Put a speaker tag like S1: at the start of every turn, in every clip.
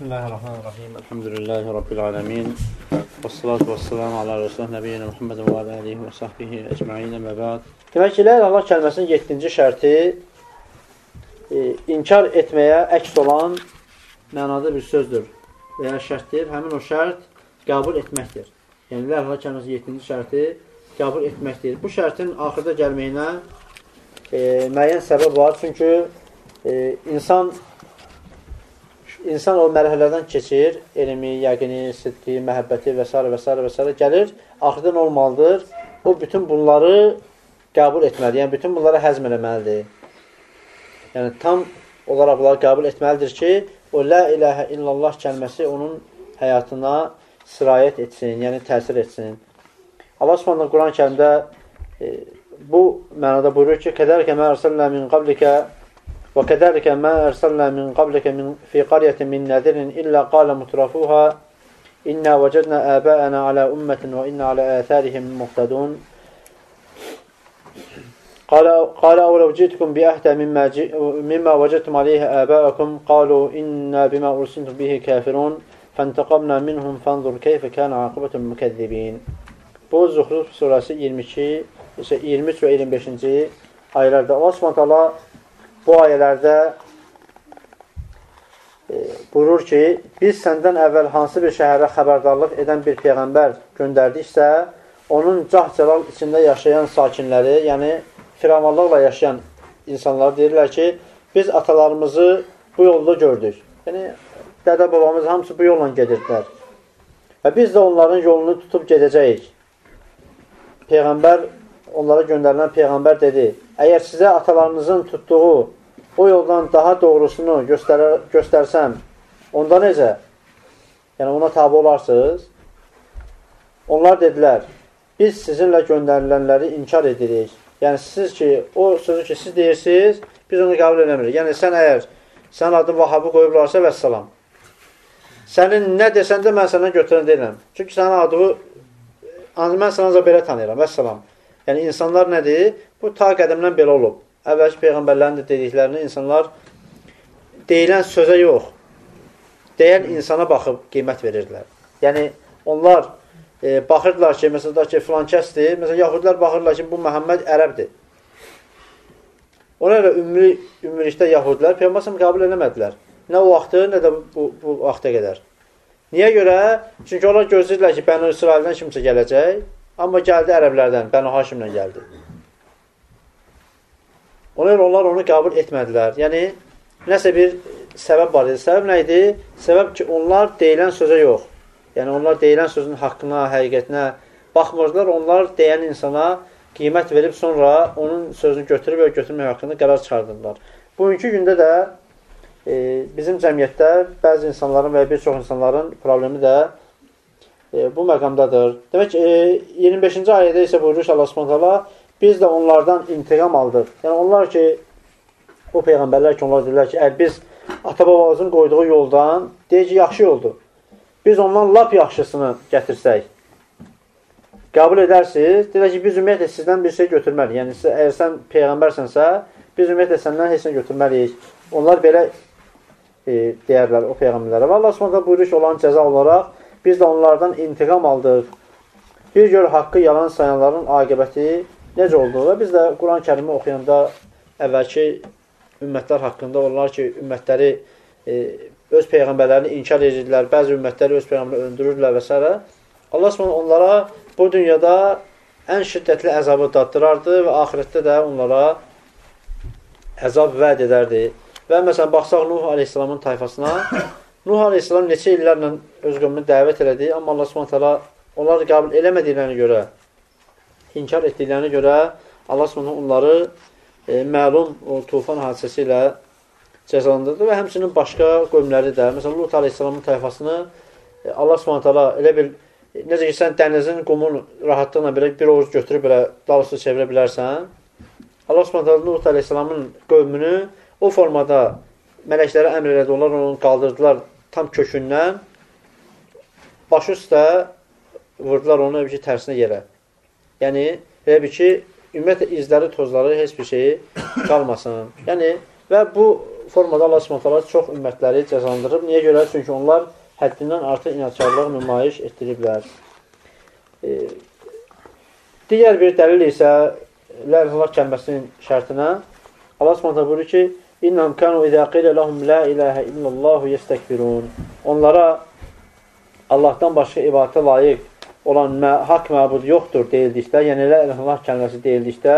S1: Bismillahirrahmanirrahim. Elhamdülillahi Rabbil alemin. Və salatu və selamu ala Resulullah Nəbiyyina Muhammedin və alihi və sahbihi əcma'inə və bəd. Demək ki, Allah kəlməsinin 7-ci şərti e, inkar etməyə əks olan mənada bir sözdür və ya şərtdir. Həmin o şərt qəbul etməkdir. Yəni, Allah kəlməsinin 7-ci şərti qəbul etməkdir. Bu şərtin axırda gəlməyinə e, müəyyən səbəb var. Çünki e, insan insan o mərhələlərdən keçir, elmi, yəqini, sidqi, məhəbbəti və s. və s. və s. gəlir, axırda nə olmalıdır? O bütün bunları qəbul etməlidir, yəni bütün bunları həzm eləməlidir. Yəni tam olaraq bunları qəbul etməlidir ki, o lə iləhə illallah kəlməsi onun həyatına sirayət etsin, yəni təsir etsin. Allah Subhanahu Quran-ı Kərimdə e, bu mənada buyurur ki: "Kədərkə mə ərsəlnə min qablikə وكذلك ما أرسلنا من قبلك من في قرية من نذر إلا قال مترفوها إنا وجدنا آباءنا على أمة وإنا على آثارهم مقتدون قال قال أولو جئتكم بأهدى مما, مما وجدتم عليه آباءكم قالوا إنا بما أرسلتم به كافرون. فانتقمنا منهم فانظر كيف كان عاقبة المكذبين. Bu Zuhruf surəsi 22, 23 və 25-ci ayələrdə Allah Subhanahu bu ayələrdə e, buyurur ki, biz səndən əvvəl hansı bir şəhərə xəbərdarlıq edən bir peyğəmbər göndərdiksə, onun cah-cəlal içində yaşayan sakinləri, yəni firamanlıqla yaşayan insanlar deyirlər ki, biz atalarımızı bu yolda gördük. Yəni, dədə babamız hamısı bu yolla gedirdilər. Və biz də onların yolunu tutub gedəcəyik. Peyğəmbər, onlara göndərilən Peyğəmbər dedi, əgər sizə atalarınızın tutduğu o yoldan daha doğrusunu göstər göstərsəm, onda necə? Yəni, ona tabi olarsınız. Onlar dedilər, biz sizinlə göndərilənləri inkar edirik. Yəni, siz ki, o sözü ki, siz deyirsiniz, biz onu qəbul edəmirik. Yəni, sən əgər sən adı Vahabı qoyublarsa, vəssalam. Sənin nə desən də mən səndən götürən deyiləm. Çünki sənin adını mən sənə ancaq belə tanıyıram, vəssalam. Yəni, insanlar nədir? Bu, ta qədimdən belə olub əvvəlki peyğəmbərlərin də dediklərini insanlar deyilən sözə yox, deyən insana baxıb qiymət verirdilər. Yəni, onlar e, baxırdılar ki, məsələn, ki, filan kəsdir, məsələn, yahudilər baxırlar ki, bu Məhəmməd ərəbdir. Ona görə ümumi, ümumilikdə yahudilər Peyğəmbər qəbul eləmədilər. Nə o vaxtı, nə də bu, bu vaxta qədər. Niyə görə? Çünki onlar gözləyirlər ki, Bənu İsraildən kimsə gələcək, amma gəldi ərəblərdən, Bənu Haşimlə gəldi. Ona görə onlar onu qəbul etmədilər. Yəni, nəsə bir səbəb var idi. Səbəb nə idi? Səbəb ki, onlar deyilən sözə yox. Yəni, onlar deyilən sözün haqqına, həqiqətinə baxmırdılar. Onlar deyən insana qiymət verib sonra onun sözünü götürüb və götürmək haqqında qərar çıxardırlar. Bugünkü gündə də e, bizim cəmiyyətdə bəzi insanların və bir çox insanların problemi də e, bu məqamdadır. Demək ki, e, 25-ci ayədə isə buyurur Allah Subhanahu biz də onlardan intiqam aldıq. Yəni onlar ki, o peyğəmbərlər ki, onlar dedilər ki, əgər biz ata-babamızın qoyduğu yoldan, deyək ki, yaxşı yoldur. Biz ondan lap yaxşısını gətirsək, qəbul edərsiniz, deyək ki, biz ümumiyyətlə sizdən bir şey götürməliyik. Yəni, siz, əgər sən peyğəmbərsənsə, biz ümumiyyətlə səndən heç nə götürməliyik. Onlar belə e, deyərlər o peyğəmbərlərə. Və Allah s.ə. buyurur ki, olan cəza olaraq biz də onlardan intiqam aldıq. Bir gör haqqı yalan sayanların aqibəti necə oldu? Və biz də Quran-ı kərimi oxuyanda əvvəlki ümmətlər haqqında onlar ki, ümmətləri e, öz peyğəmbərlərini inkar edirlər, bəzi ümmətləri öz peyğəmbərləri öldürürlər və s. Allah Subhanahu onlara bu dünyada ən şiddətli əzabı daddırardı və axirətdə də onlara əzab vəd edərdi. Və məsələn, baxsaq Nuh Aleyhisselamın tayfasına, Nuh Aleyhisselam neçə illərlə öz qövmünü dəvət elədi, amma Allah Subhanahu onları qəbul eləmədiklərinə görə inkar etdiklərinə görə Allah Subhanahu onları e, məlum o tufan hadisəsi ilə cəzalandırdı və həmçinin başqa qövmləri də, məsələn Lut əleyhissalamın tayfasını e, Allah Subhanahu elə bil necə ki sən dənizin qumun rahatlıqla belə bir ovuc götürüb belə dalısı çevirə bilərsən. Allah Subhanahu Lut əleyhissalamın qövmünü o formada mələklərə əmr elədi, onlar onu qaldırdılar tam kökündən. Başı üstə vurdular onu bir ki, tərsinə yerə. Yəni, elə bir ki, ümumiyyətlə izləri, tozları, heç bir şeyi qalmasın. Yəni, və bu formada Allah Subhanahu çox ümmətləri cəzalandırıb. Niyə görə? Çünki onlar həddindən artıq inatkarlıq nümayiş etdiriblər. E, digər bir dəlil isə la ilaha kəlməsinin şərtinə Allah Subhanahu buyurur ki: "İnnahum kanu izâ qīlə lahum la ilaha illallah yestekbirun." Onlara Allahdan başqa ibadətə layiq olan mə haqq məbud yoxdur deyildikdə, yəni la ilaha kəlməsi deyildikdə,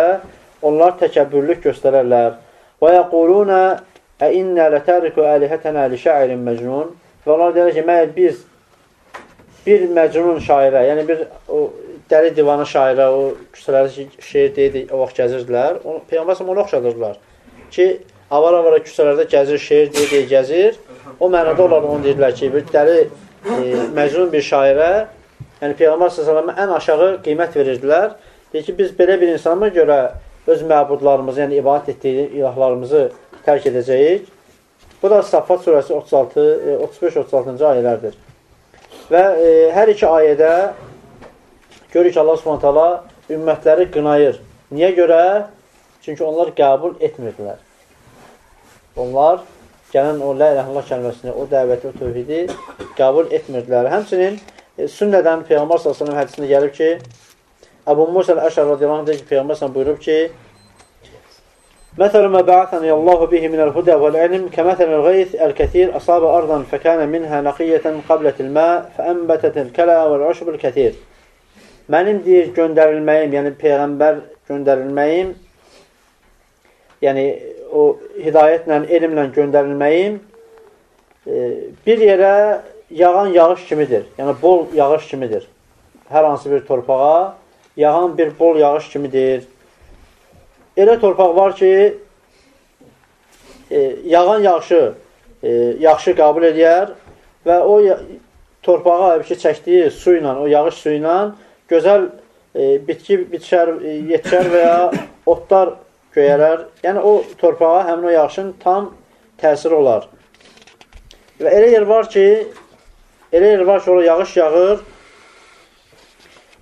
S1: onlar təkəbbürlük göstərərlər. Və yəquluna ə innə lətəriku əlihətənə li şairin məcnun. Və onlar deyir ki, məyər biz bir məcnun şairə, yəni bir o dəli divana şairə, o küçələrdə şeir deyir, o vaxt gəzirdilər. Peyğəmbər onu oxşadırlar ki, avara-avara küçələrdə gəzir, şeir deyir, gəzir. O mənada onlar onu deyirlər ki, bir dəli e, məcnun bir şairə, yəni Peyğəmbər s.ə.və ən aşağı qiymət verirdilər. Deyir ki, biz belə bir insana görə öz məbudlarımızı, yəni ibadət etdiyi ilahlarımızı tərk edəcəyik. Bu da Saffat surəsi 36, 35-36-cı ayələrdir. Və e, hər iki ayədə görür ki, Allah subhanət hala ümmətləri qınayır. Niyə görə? Çünki onlar qəbul etmirdilər. Onlar gələn o la illallah kəlməsini, o dəvəti, o tövhidi qəbul etmirdilər. Həmçinin e, sünnədən Peyğəmbər sallallahu əleyhi hədisində gəlib ki, Əbu Musa el-Əşər radiyallahu anh deyir ki, Peyğəmbər buyurub ki, Məsələn, mə bəətəni Allahu bihi minəl hudə vəl-ilm kəməsələn qeyth əl-kəthir əsabə ardan fəkənə minhə nəqiyyətən qablətil mə fəənbətətil kələ vəl-əşbül kəthir. Mənim deyir, göndərilməyim, yəni Peyğəmbər göndərilməyim, yəni o hidayətlə, elmlə göndərilməyim e, bir yerə yağan yağış kimidir. Yəni, bol yağış kimidir. Hər hansı bir torpağa yağan bir bol yağış kimidir. Elə torpaq var ki, e, yağan yağışı e, yaxşı qəbul edər və o torpağa ki, çəkdiyi su ilə, o yağış suyu ilə gözəl e, bitki bitişər, e, yetişər və ya otlar göyərər. Yəni, o torpağa həmin o yağışın tam təsiri olar. Və elə yer var ki, elə yer var ki, orada yağış yağır,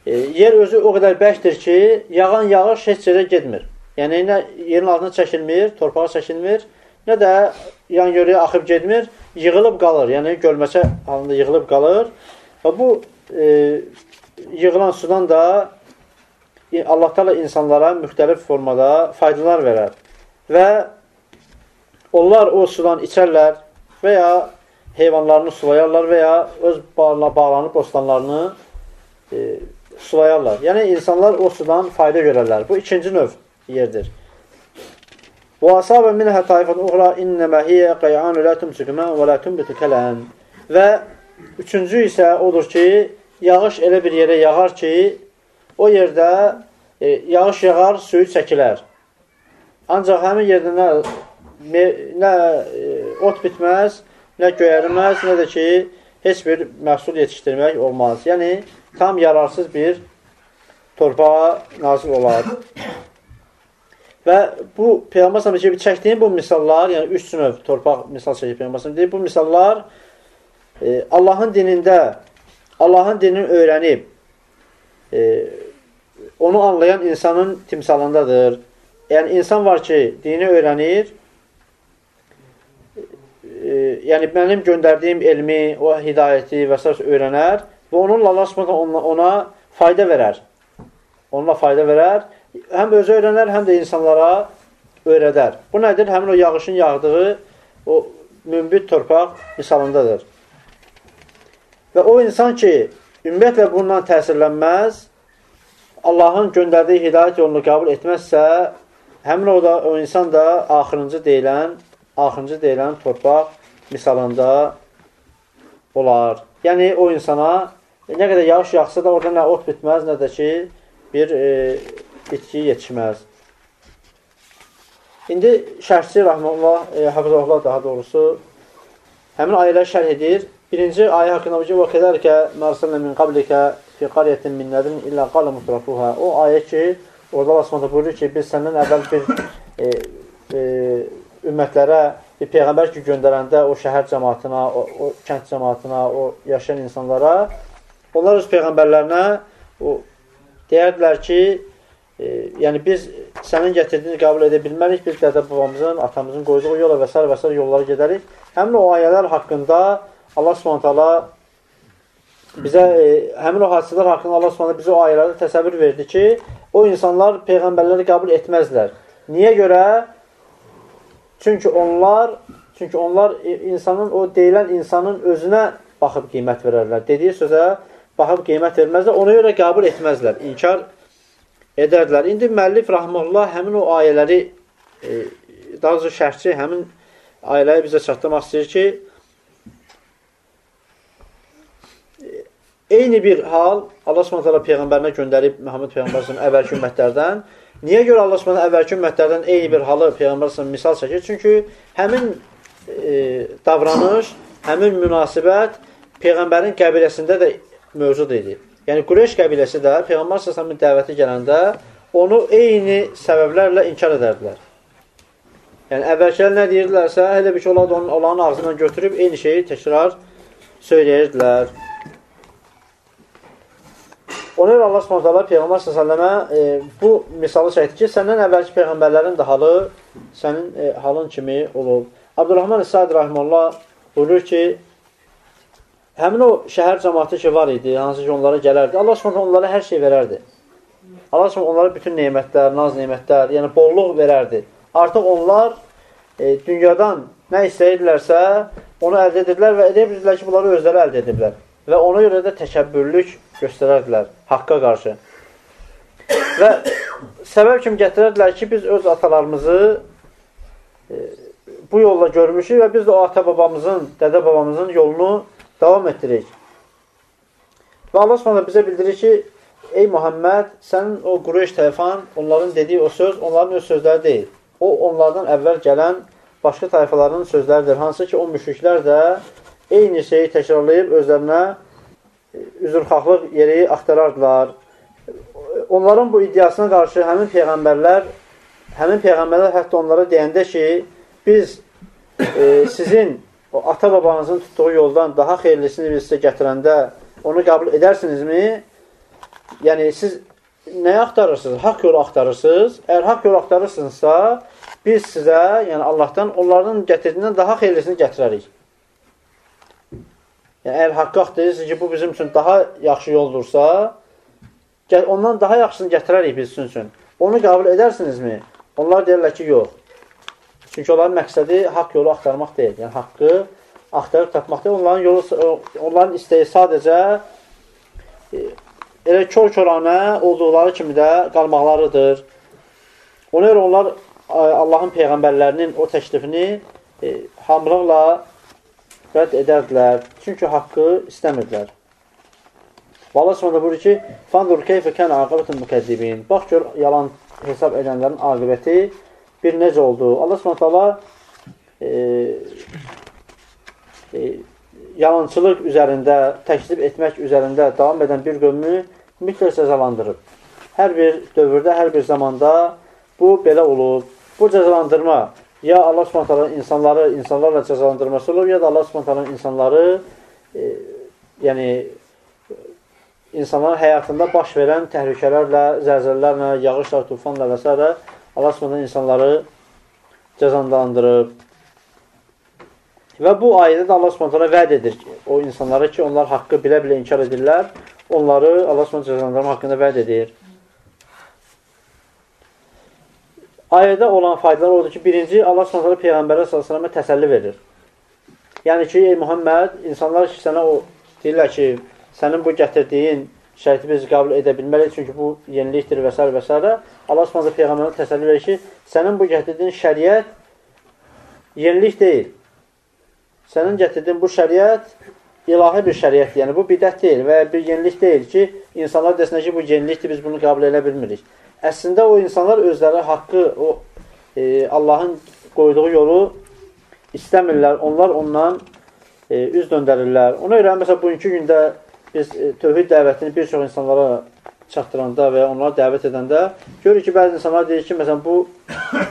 S1: E, yer özü o qədər bəkdir ki, yağan yağış heç yerə getmir. Yəni, nə yerin altına çəkilmir, torpağa çəkilmir, nə də yan görəyə axıb getmir, yığılıb qalır. Yəni, gölməçə halında yığılıb qalır. Və bu e, yığılan sudan da Allah da insanlara müxtəlif formada faydalar verər. Və onlar o sudan içərlər və ya heyvanlarını sulayarlar və ya öz bağlanıb bostanlarını e, sulayarlar. Yəni, insanlar o sudan fayda görərlər. Bu ikinci növ yerdir. Asabə minhə taifən uğra innəmə hiyə qayanu lə tumsükmə və lə tumbitu kələn. Və üçüncü isə odur ki, yağış elə bir yerə yağar ki, o yerdə e, yağış yağar, suyu çəkilər. Ancaq həmin yerdə nə, nə e, ot bitməz, nə göyərməz, nə də ki, heç bir məhsul yetişdirmək olmaz. Yəni, tam yararsız bir torpağa nazil olar. Və bu Peyğəmbər sallallahu əleyhi çəkdiyim bu misallar, yəni üç növ torpaq misal çəkib Peyğəmbər deyir, bu misallar e, Allahın dinində Allahın dinini öyrənib e, onu anlayan insanın timsalındadır. Yəni insan var ki, dini öyrənir, e, yəni mənim göndərdiyim elmi, o hidayəti və s. öyrənər Və onunla Allah ona, ona fayda verər. Onunla fayda verər. Həm özü öyrənər, həm də insanlara öyrədər. Bu nədir? Həmin o yağışın yağdığı o mümbit torpaq misalındadır. Və o insan ki, ümumiyyətlə bundan təsirlənməz, Allahın göndərdiyi hidayət yolunu qəbul etməzsə, həmin o da o insan da axırıncı deyilən, axırıncı deyilən torpaq misalında olar. Yəni o insana nə qədər yağış yağsa da orada nə ot bitməz, nə də ki, bir e, bitki yetişməz. İndi şərhçi Rəhməllah, e, Hafizullah daha doğrusu həmin ayələri şərh edir. Birinci ayə haqqında ki, və qədərkə mərsəllə min qablikə fi qariyyətin min nədrin illə qalə mutrafuhə. O ayə ki, orada Allah buyurur ki, biz səndən əvvəl bir e, e, ümmətlərə bir peyğəmbər ki, göndərəndə o şəhər cəmatına, o, o kənd cəmatına, o yaşayan insanlara Onlar öz peyğəmbərlərinə o, deyərdilər ki, e, yəni biz sənin gətirdiyini qəbul edə bilmərik, biz dədə babamızın, atamızın qoyduğu yola və s. və s. yollara gedərik. Həmin o ayələr haqqında Allah Subhanahu bizə e, həmin o hadisələr haqqında Allah Subhanahu bizə o ayələrdə təsəvvür verdi ki, o insanlar peyğəmbərləri qəbul etməzlər. Niyə görə? Çünki onlar çünki onlar insanın o deyilən insanın özünə baxıb qiymət verərlər. Dediyi sözə baxıb qiymət verməzlər, ona görə qəbul etməzlər, inkar edərdilər. İndi müəllif rahmanullah həmin o ayələri e, daha doğrusu şərhçi həmin ayələri bizə çatdırmaq istəyir ki, eyni bir hal Allah Subhanahu peyğəmbərinə göndərib Məhəmməd peyğəmbərin əvvəlki ümmətlərdən. Niyə görə Allah Subhanahu əvvəlki ümmətlərdən eyni bir halı peyğəmbərin misal çəkir? Çünki həmin e, davranış, həmin münasibət peyğəmbərin qəbiləsində də mövcud idi. Yəni Qureyş qəbiləsi də Peyğəmbər sallallahu dəvəti gələndə onu eyni səbəblərlə inkar edərdilər. Yəni əvvəlkələr nə deyirdilərsə, elə bir şey olardı onun olanın ağzından götürüb eyni şeyi təkrar söyləyirdilər. Ona görə Allah Subhanahu Peyğəmbər sallallahu e, bu misalı çəkdi ki, səndən əvvəlki peyğəmbərlərin də halı sənin e, halın kimi olub. Abdurrahman İsa'd rahimehullah buyurur ki, Həmin o şəhər cəmaatı ki var idi, hansı ki onlara gələrdi. Allah Subhanahu onlara hər şey verərdi. Allah Subhanahu onlara bütün nemətlər, naz nemətlər, yəni bolluq verərdi. Artıq onlar e, dünyadan nə istəyirdilərsə, onu əldə edirdilər və edə bilirdilər ki, bunları özləri əldə ediblər. Və ona görə də təkəbbürlük göstərərdilər haqqa qarşı. Və səbəb kimi gətirərdilər ki, biz öz atalarımızı e, bu yolla görmüşük və biz də o ata-babamızın, dədə-babamızın yolunu davam etdirik. Və Allah Subhanahu bizə bildirir ki, ey Muhammed, sənin o Qureyş tayfan, onların dediyi o söz, onların öz sözləri deyil. O, onlardan əvvəl gələn başqa tayfaların sözləridir. Hansı ki, o müşriklər də eyni şeyi təkrarlayıb özlərinə üzrxahlıq yeri axtarardılar. Onların bu iddiasına qarşı həmin peyğəmbərlər, həmin peyğəmbərlər hətta onlara deyəndə ki, biz e, sizin o ata-babanızın tutduğu yoldan daha xeyirlisini biz sizə gətirəndə onu qəbul edərsinizmi? Yəni, siz nəyə axtarırsınız? Haqq yolu axtarırsınız. Əgər haqq yolu axtarırsınızsa, biz sizə, yəni Allahdan onların gətirdiyindən daha xeyirlisini gətirərik. Yəni, əgər haqqı axtarırsınız ki, bu bizim üçün daha yaxşı yoldursa, ondan daha yaxşısını gətirərik biz sizin üçün. Onu qəbul edərsinizmi? Onlar deyirlər ki, yox. Çünki onların məqsədi haqq yolu axtarmaq deyil. Yəni, haqqı axtarıb tapmaq deyil. Onların, yolu, onların istəyi sadəcə e, elə kör-köranə olduqları kimi də qalmaqlarıdır. Ona görə onlar Allahın peyğəmbərlərinin o təklifini e, hamılıqla rədd edərdilər. Çünki haqqı istəmirdilər. Və Allah sonra buyurur ki, Fandur keyfə kən aqibətun mükezzibin. Bax gör, yalan hesab edənlərin aqibəti bir necə oldu? Allah Subhanahu e, e, yalançılıq üzərində, təklif etmək üzərində davam edən bir qövmü mütləq cəzalandırıb. Hər bir dövrdə, hər bir zamanda bu belə olub. Bu cəzalandırma ya Allah Subhanahu insanları insanlarla cəzalandırması olub, ya da Allah Subhanahu insanları e, yəni insanların həyatında baş verən təhlükələrlə, zəlzələlərlə, yağışla, tufanla və s. Allah Subhanahu insanları cəzalandırıb. Və bu ayədə də Allah Subhanahu vəd edir ki, o insanlara ki, onlar haqqı bilə-bilə inkar edirlər, onları Allah Subhanahu cəzalandırma haqqında vəd edir. Ayədə olan faydalar odur ki, birinci Allah Subhanahu peyğəmbərə sallallahu təsəlli verir. Yəni ki, ey Muhammed, insanlar ki, sənə o deyirlər ki, sənin bu gətirdiyin şərti biz qəbul edə bilməliyik, çünki bu yenilikdir və s. və s. Allah Subhanahu peyğəmbərə təsəlli verir ki, sənin bu gətirdiyin şəriət yenilik deyil. Sənin gətirdiyin bu şəriət ilahi bir şəriətdir. Yəni bu bidət deyil və bir yenilik deyil ki, insanlar desinlər ki, bu yenilikdir, biz bunu qəbul edə bilmirik. Əslində o insanlar özləri haqqı, o e, Allahın qoyduğu yolu istəmirlər. Onlar ondan e, üz döndərirlər. Ona görə məsələn bugünkü gündə biz e, tövhid dəvətini bir çox insanlara çatdıranda və ya onlara dəvət edəndə görür ki, bəzi insanlar deyir ki, məsələn, bu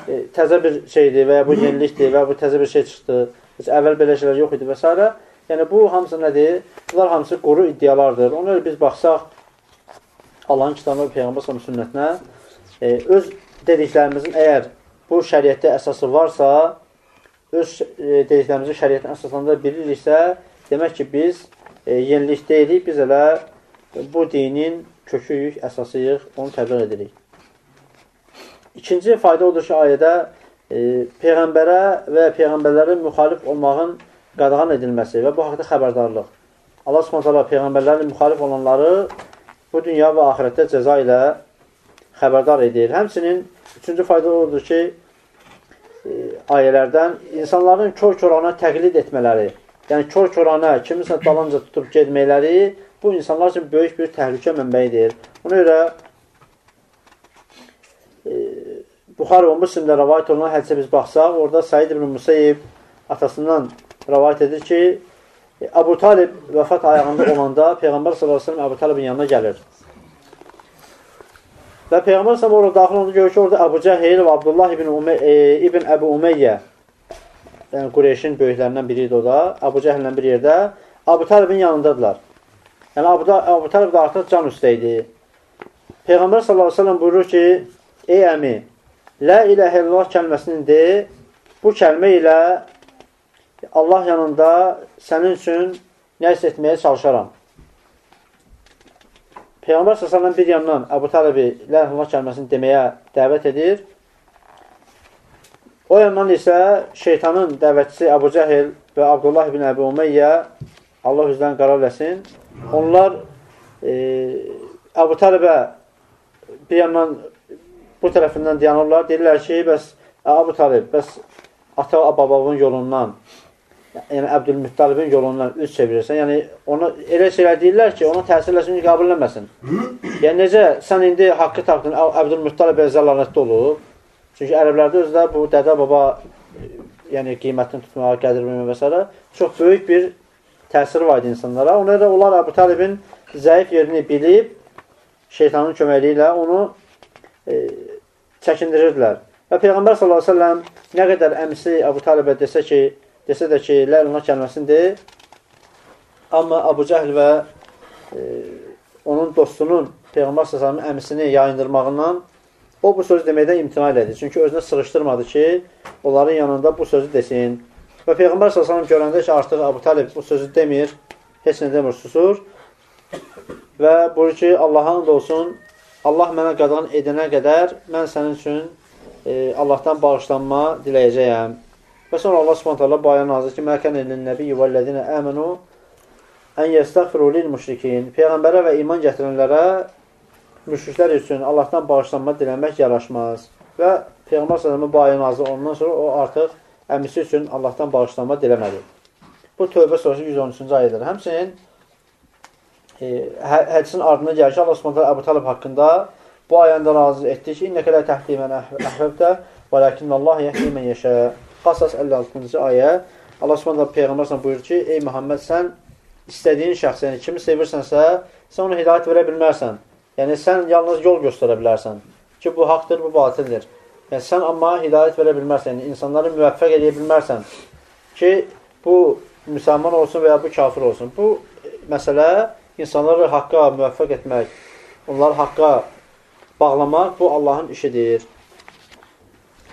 S1: e, təzə bir şeydir və ya bu yenilikdir və ya bu təzə bir şey çıxdı. Heç əvvəl belə şeylər yox idi və s. Yəni, bu hamısı nədir? Bunlar hamısı quru iddialardır. Ona biz baxsaq Allahın kitabına Peyğəmbər sünnətinə e, öz dediklərimizin əgər bu şəriətdə əsası varsa, öz e, dediklərimizin şəriətin əsaslarında biliriksə, demək ki, biz e, yenilik deyilik, biz elə bu dinin köküyük, əsasıyıq, onu təbliğ edirik. İkinci fayda odur ki, ayədə e, Peyğəmbərə və Peyğəmbərlərin müxalif olmağın qadağan edilməsi və bu haqda xəbərdarlıq. Allah subhanətələ Peyğəmbərlərin müxalif olanları bu dünya və ahirətdə cəza ilə xəbərdar edir. Həmçinin üçüncü fayda odur ki, e, ayələrdən insanların kör-körana təqlid etmələri, yəni kör-körana kimisə dalınca tutub gedməkləri bu insanlar üçün böyük bir təhlükə mənbəyidir. Ona görə e, Buxar və Müslimdə rəvayət olunan hədisə biz baxsaq, orada Said ibn Musayyib atasından rəvayət edir ki, Əbu Talib vəfat ayağında olanda Peyğəmbər s.ə.v Əbu Talibin yanına gəlir. Və Peyğəmbər s.ə.v orada daxil olanda görür ki, orada Əbu Cəhil və Abdullah ibn, Umey, e, ibn Əbu Umeyyə yəni Qureyşin böyüklərindən biri idi o da, Əbu Cəhillə bir yerdə Əbu Talibin yanındadılar. Yəni Əbu, Əbu Talib də artıq can üstə idi. Peyğəmbər s.ə.v buyurur ki, ey əmi, Lə iləhə illallah kəlməsini de, bu kəlmə ilə Allah yanında sənin üçün nəsə etməyə çalışaram. Peyğəmbər s.ə.v bir yandan Əbu Tələbi Lə iləhə kəlməsini deməyə dəvət edir. O yandan isə şeytanın dəvətçisi Əbu Cəhil və Abdullah ibn Əbu Umeyyə Allah üzdən qarar eləsin. Onlar e, Əbu Tələbə bir yandan bu tərəfindən dayanırlar. Deyirlər ki, bəs Əbu Talib, bəs ata-babavın yolundan, yəni Əbdülmüttalibin yolundan üz çevirirsən. Yəni ona elə şeylər deyirlər ki, ona təsir eləsin eləməsin. Yəni necə sən indi haqqı tapdın, Əbdülmüttalib zəlalətdə olub. Çünki ərəblərdə özdə bu dədə baba yəni qiymətini tutmağa, qədir vermə və s. çox böyük bir təsiri var idi insanlara. Ona görə onlar Əbu Talibin zəif yerini bilib şeytanın köməyi ilə onu e, çəkindirirdilər. Və Peyğəmbər s.ə.v nə qədər əmisi Əbu Talibə desə ki, desə də ki, ləluna kəlməsini de, amma Əbu Cəhl və e, onun dostunun Peyğəmbər s.ə.v əmisini yayındırmağından o bu sözü deməkdən imtina elədi. Çünki özünə sığışdırmadı ki, onların yanında bu sözü desin. Və Peyğəmbər s.ə.v görəndə ki, artıq Əbu Talib bu sözü demir, heç nə demir, susur. Və buyur ki, Allaha and olsun, Allah mənə qadağan edənə qədər mən sənin üçün e, Allahdan bağışlanma diləyəcəyəm. Və sonra Allah subhanətələ bu ayə nazır ki, Məkən elin nəbiyyə və ləzinə əmənu ən yəstəğfiru lil müşrikin. Peyğəmbərə və iman gətirənlərə müşriklər üçün Allahdan bağışlanma diləmək yaraşmaz. Və Peyğəmbər bu ayə nazır ondan sonra o artıq əmisi üçün Allahdan bağışlanma diləmədi. Bu Tövbə surəsi 113-cü ayədir. Həmçinin e, hə, hədisin ardına gəlir ki, Allah Subhanahu Əbu Talib haqqında bu ayəndə nazil etdi ki, "İnnəkə la tahdi men ahbabta, velakinnallah yahdi men yasha." Qasas 56-cı ayə Allah Subhanahu peyğəmbər sən buyurur ki, "Ey Muhammed, sən istədiyin şəxsə, yəni kimi sevirsənsə, sən ona hidayət verə bilmərsən. Yəni sən yalnız yol göstərə bilərsən ki, bu haqqdır, bu batildir. Yəni sən amma hidayət verə bilmərsən, yəni insanları müvəffəq edə bilmərsən ki, bu müsəlman olsun və ya bu kafir olsun. Bu məsələ insanları haqqa müvəffəq etmək, onları haqqa bağlamaq, bu Allahın işidir.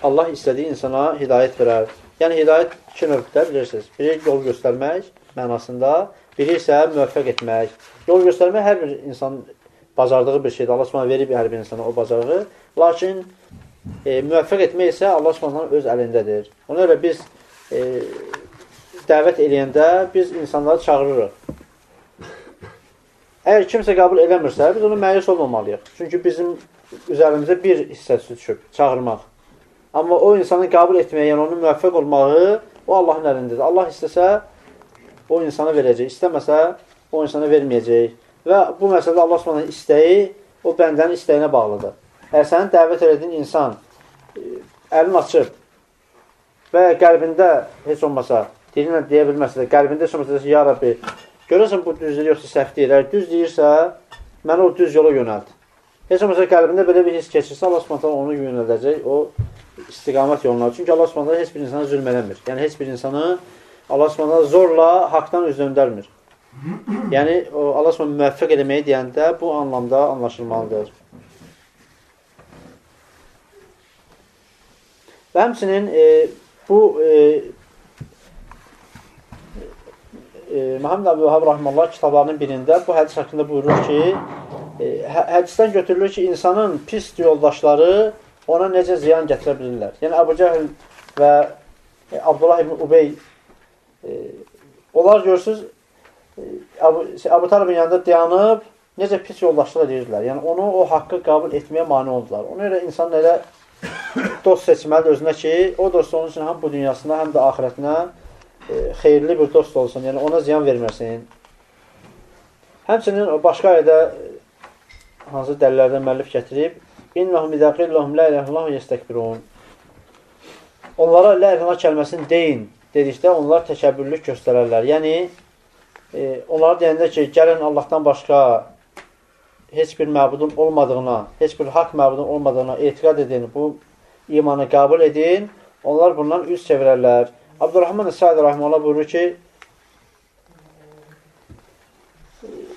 S1: Allah istədiyi insana hidayət verər. Yəni, hidayət iki növdə bilirsiniz. Biri yol göstərmək mənasında, biri isə müvəffəq etmək. Yol göstərmək hər bir insan bacardığı bir şeydir. Allah subhanə verib hər bir insana o bacarığı. Lakin e, müvəffəq etmək isə Allah subhanə öz əlindədir. Ona görə biz e, dəvət eləyəndə biz insanları çağırırıq. Əgər kimsə qəbul eləmirsə, biz onu məyus olmamalıyıq. Çünki bizim üzərimizə bir hissəsi düşüb, çağırmaq. Amma o insanı qəbul etməyə, yəni onun müvəffəq olmağı, o Allahın əlindədir. Allah istəsə, o insana verəcək. İstəməsə, o insana verməyəcək. Və bu məsələdə Allah s.ə. istəyi, o bəndənin istəyinə bağlıdır. Əgər sənin dəvət elədiyin insan e, əlini açıb və qəlbində heç olmasa, dilinə deyə bilməsə də, qəlbində heç olmasa, ya Rabbi, Görəsən bu düzdür, yoxsa səhv deyir. Əgər düz deyirsə, məni o düz yola yönəlt. Heç olmasa qəlbində belə bir his keçirsə, Allah Subhanahu onu yönəldəcək o istiqamət yoluna. Çünki Allah Subhanahu heç bir insana zülm eləmir. Yəni heç bir insanı Allah Subhanahu zorla haqdan üz döndərmir. Yəni Allah Subhanahu müvəffəq eləməyi deyəndə bu anlamda anlaşılmalıdır. Və həmçinin e, bu e, e, Məhəmməd Əbu Vahab Rahmanullah kitablarının birində bu hədis haqqında buyurur ki, e, hə hədisdən götürülür ki, insanın pis yoldaşları ona necə ziyan gətirə bilirlər. Yəni, Əbu Cəhil və e, Abdullah ibn Ubey e, onlar görürsünüz, e, Əbu, Əbu Talibin yanında dayanıb necə pis yoldaşlıq edirlər. Yəni, onu o haqqı qəbul etməyə mani oldular. Ona görə insan elə dost seçməlidir özünə ki, o dost onun üçün həm bu dünyasında, həm də axirətinə e, xeyirli bir dost olsun. Yəni, ona ziyan verməsin. Həmçinin başqa ayədə e, hansı dəllərdən müəllif gətirib, İnnəhum izə qilləhum la ilahe illallah yestekbirun. Onlara la ilahe kəlməsini deyin dedikdə onlar təkəbbürlük göstərərlər. Yəni e, onlara deyəndə ki, gəlin Allahdan başqa heç bir məbudun olmadığına, heç bir haqq məbudun olmadığına etiqad edin, bu imanı qəbul edin. Onlar bundan üz çevirərlər. Abdurrahman Sa'd rahmanullah buyurur ki,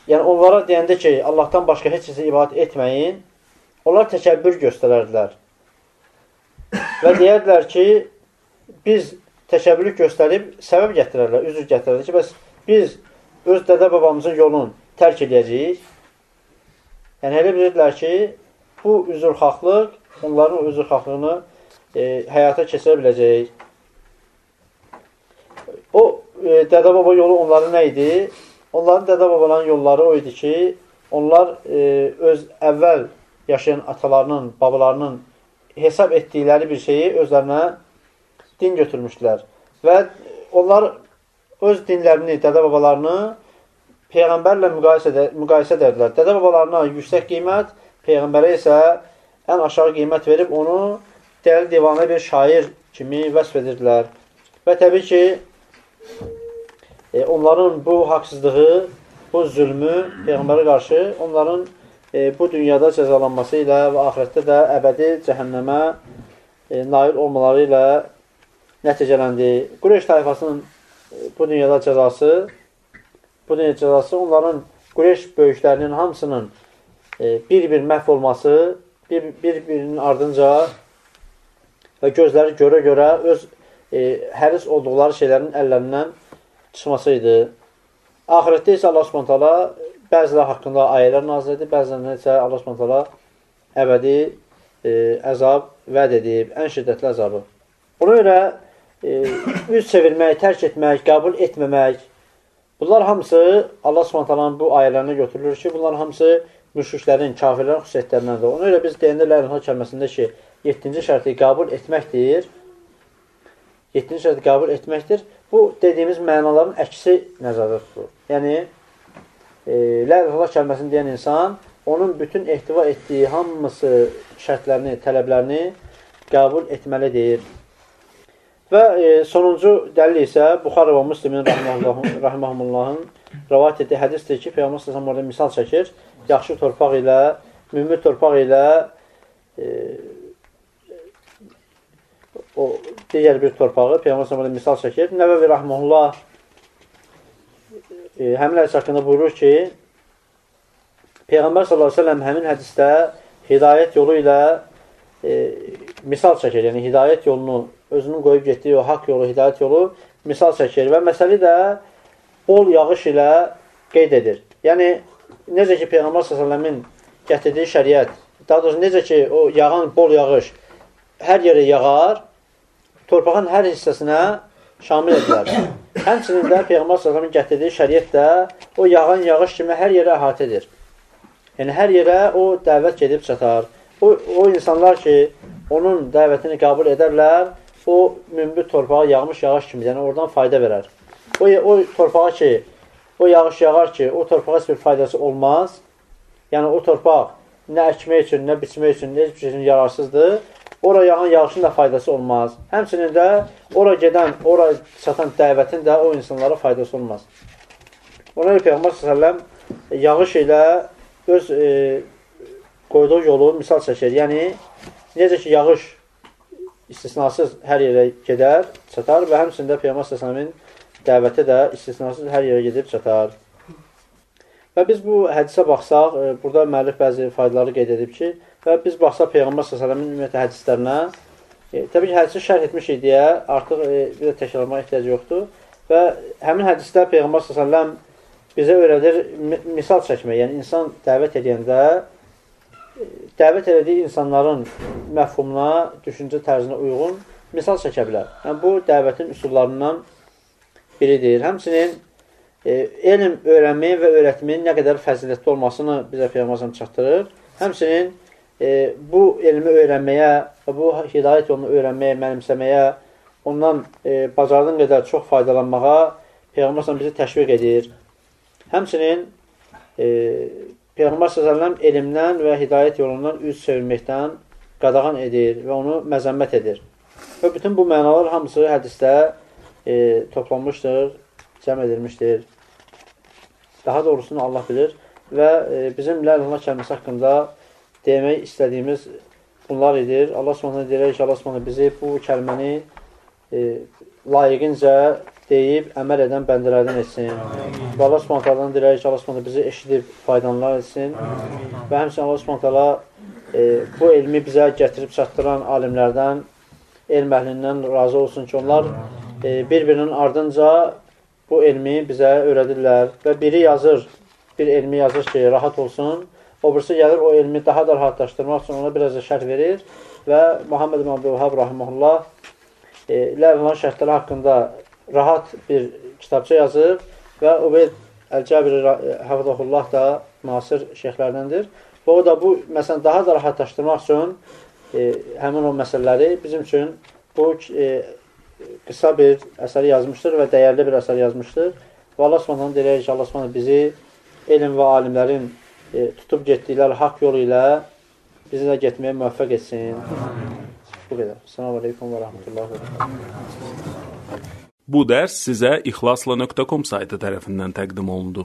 S1: yəni onlara deyəndə ki, Allahdan başqa heç kəsə ibadət etməyin, Onlar təkəbbür göstərərdilər. Və deyərdilər ki, biz təkəbbürü göstərib səbəb gətirərlər, üzr gətirərlər ki, bəs biz öz dədə babamızın yolunu tərk edəcəyik. Yəni, elə bilirdilər ki, bu üzrxahlıq onların üzrxahlığını e, həyata keçirə biləcək. O e, dədə baba yolu onların nə idi? Onların dədə babaların yolları o idi ki, onlar e, öz əvvəl yaşayan atalarının, babalarının hesab etdikləri bir şeyi özlərinə din götürmüşdülər. Və onlar öz dinlərini, dədə-babalarını Peyğəmbərlə müqayisə, edə, müqayisə edərdilər. Dədə-babalarına yüksək qiymət, Peyğəmbərə isə ən aşağı qiymət verib onu dəli divanə bir şair kimi vəsf edirdilər. Və təbii ki, e, onların bu haqsızlığı, bu zülmü Peyğəmbərə qarşı onların e, bu dünyada cəzalanması ilə və axirətdə də əbədi cəhənnəmə e, nail olmaları ilə nəticələndi. Qureyş tayfasının e, bu dünyada cəzası, bu dünyada cəzası onların Qureyş böyüklərinin hamısının e, bir-bir məhv olması, bir-birinin bir ardınca və gözləri görə-görə öz e, həris olduqları şeylərin əllərindən çıxması idi. Ahirətdə isə Allah Subhanahu Bəziləri haqqında ayələr nazil edib, bəzilərində isə Allah Subhanahu əbədi e, əzab vəd edib, ən şiddətli əzabı. Ona görə e, üz çevirmək, tərk etmək, qəbul etməmək, bunlar hamısı Allah Subhanahu bu ayələrinə götürülür ki, bunlar hamısı müşriklərin, kafirlərin xüsusiyyətlərindəndir. Ona görə biz deyəndə lənə kəlməsində ki, 7-ci şərti qəbul etməkdir. 7-ci şərti qəbul etməkdir. Bu dediyimiz mənaların əksi nəzərdə tutulur. Yəni e, la ilaha kəlməsini deyən insan onun bütün ehtiva etdiyi hamısı şərtlərini, tələblərini qəbul etməlidir. Və e, sonuncu dəlil isə Buxarə və Müslimin rahmehullahın rəvat etdiyi hədisdir ki, Peyğəmbər sallallahu orada misal çəkir. Yaxşı torpaq ilə, mümin torpaq ilə e, o digər bir torpağı Peyğəmbər sallallahu misal çəkir. Nəvəvi rahmehullah e, həmin hədis haqqında buyurur ki, Peyğəmbər s.ə.v həmin hədisdə hidayət yolu ilə e, misal çəkir. Yəni, hidayət yolunu, özünün qoyub getdiyi o haqq yolu, hidayət yolu misal çəkir və məsəli də bol yağış ilə qeyd edir. Yəni, necə ki, Peyğəmbər s.ə.v-in gətirdiyi şəriət, daha doğrusu necə ki, o yağan bol yağış hər yerə yağar, torpağın hər hissəsinə şamil edilər. Həmçinin də Peyğəmbər s.ə.v gətirdiyi şəriət də o yağan yağış kimi hər yerə əhatə edir. Yəni, hər yerə o dəvət gedib çatar. O, o insanlar ki, onun dəvətini qəbul edərlər, o mümbit torpağa yağmış yağış kimi, yəni oradan fayda verər. O, o torpağa ki, o yağış yağar ki, o torpağa heç bir faydası olmaz. Yəni, o torpaq nə əkmək üçün, nə biçmək üçün, heç bir şey üçün yararsızdır ora yağan yağışın da faydası olmaz. Həmçinin də ora gedən, ora çatan dəvətin də o insanlara faydası olmaz. Ona görə Peyğəmbər s.ə.v yağış ilə öz e, qoyduğu yolu misal çəkir. Yəni, necə ki, yağış istisnasız hər yerə gedər, çatar və həmçində Peyğəmbər s.ə.v-in dəvəti də istisnasız hər yerə gedib çatar. Və biz bu hədisə baxsaq, e, burada müəllif bəzi faydaları qeyd edib ki, Və biz baxsaq Peyğəmbər s.ə.v-in ümumiyyətlə hədislərinə, E, təbii ki, hədisi şərh etmişik deyə artıq e, bir də təkrarlamağa ehtiyac yoxdur. Və həmin hədisdə Peyğəmbər sallallahu bizə öyrədir misal çəkmək. Yəni insan dəvət edəndə e, dəvət elədiyi insanların məfhumuna, düşüncə tərzinə uyğun misal çəkə bilər. Yəni bu dəvətin üsullarından biridir. Həmçinin e, elm öyrənməyin və öyrətməyin nə qədər fəzilətli olmasını bizə Peyğəmbər çatdırır. Həmçinin e, bu elmi öyrənməyə və bu hidayət yolunu öyrənməyə, mənimsəməyə, ondan e, bacardığın qədər çox faydalanmağa Peyğəmbər bizi təşviq edir. Həmçinin e, Peyğəmbər s.ə.v elmdən və hidayət yolundan üz çevirməkdən qadağan edir və onu məzəmmət edir. Və bütün bu mənalar hamısı hədisdə e, toplanmışdır, cəm edilmişdir. Daha doğrusunu Allah bilir və e, bizim la ilaha kəlməsi haqqında demək istədiyimiz bunlar edir. Allah Subhanahu deyir ki, Allah Subhanahu bizi bu kəlməni e, layiqincə deyib əməl edən bəndələrdən etsin. Və Allah Subhanahu deyir ki, Allah Subhanahu bizi eşidib faydalanlar etsin. Və həmçinin Allah Subhanahu e, bu elmi bizə gətirib çatdıran alimlərdən, elm əhlindən razı olsun ki, onlar e, bir-birinin ardınca bu elmi bizə öyrədirlər və biri yazır, bir elmi yazır ki, rahat olsun, o birisi gəlir o elmi daha da rahatlaşdırmaq üçün ona biraz da şərh verir və Muhammed ibn Abdülvahab rahimehullah e, ləvhan şərhləri haqqında rahat bir kitabça yazır və Ubeyd Əl-Cəbiri Hafizahullah da müasir şeyxlərdəndir. Və o da bu, məsələn, daha da rahatlaşdırmaq üçün e, həmin o məsələləri bizim üçün bu e, qısa bir əsər yazmışdır və dəyərli bir əsər yazmışdır. Və Allah Subhanahu deyir ki, Allah Subhanahu bizi elm və alimlərin e, tutub getdikləri haqq yolu ilə bizi də getməyə müvəffəq etsin. Bu qədər. Selamun aleyküm və rəhmətullahi və
S2: Bu dərs sizə ixlasla.com saytı tərəfindən təqdim olundu.